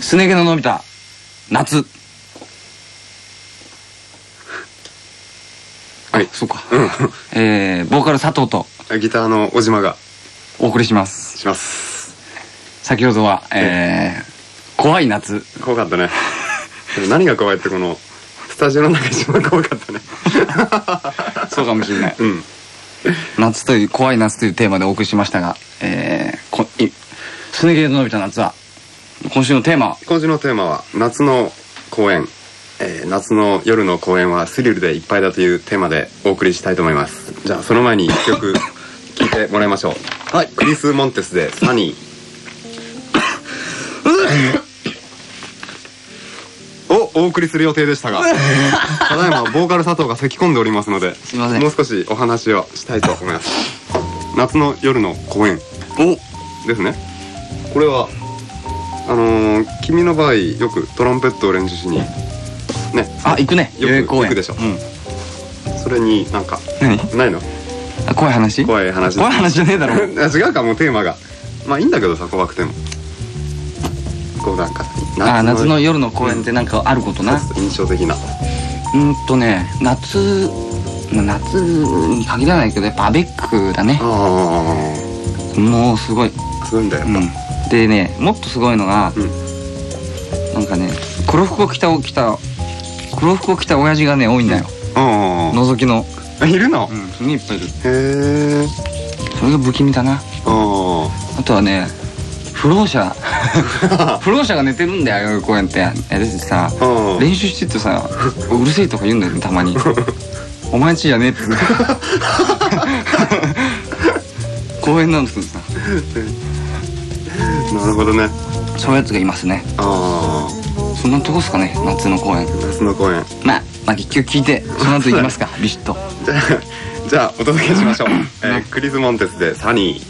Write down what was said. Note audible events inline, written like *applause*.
すね。毛の伸びた夏。はいそうか、*laughs* えー、ボーカル佐藤とギターの小島がお送りします。します。先ほどはえー、怖い夏。怖かったね。*laughs* 何が怖いってこのスタジオの中一番怖かったね。*laughs* そうかもしれない。うん。夏という怖い夏というテーマでお送りしましたがえー、こいすね毛の伸びた夏は今週のテーマは？今週のテーマは夏の公演、えー夏の夜の公演はスリルでいっぱいだというテーマでお送りしたいと思います。じゃあその前に一曲 *laughs* 聴いてもらいましょう。はい。クリス・モンテスで「サニー」をお送りする予定でしたが *laughs* ただいまボーカル佐藤が咳き込んでおりますのですいません。もう少しお話をしたいと思います。夏の夜の公演。お。ですねこれはあのー君の場合よくトランペットを練習しにね。あ行くね。よく代々木公園行くでしょ。うん。それになんか何？ないの？あ怖い話？怖い話。怖い話じゃねえだろ。*laughs* あ違うかもうテーマが。まあいいんだけどさ怖くても。こうなんかあ夏の夜。の公園ってなんかあることな。そうそう印象的な。うんとね夏まあ夏に限らないけどやっぱアベックだね。あもうすごい、あすごいんだようん、でねもっとすごいのが、うん。なんかね黒服を着た着た黒服を着た親父がね多いんだよ。ぱあ覗きの。あいるの？うんすげえいっぱいいる。へえそれが不気味だな。ああとはね不老者。*laughs* 不老者が寝てるんだよ代々木公園って。えでさああ練習しててさうるせえとか言うんだよねたまに。*laughs* お前んちじゃねえって。*laughs* 公園なんですけどさなるほどね。そういうやつがいますね。あそんなとこっすかね夏の公園あ夏の公演。まあまあ結局聞いてその後行きますかビシッとじゃあじゃあお届けしましょう、*laughs* えークリス・モンテスで「サニー」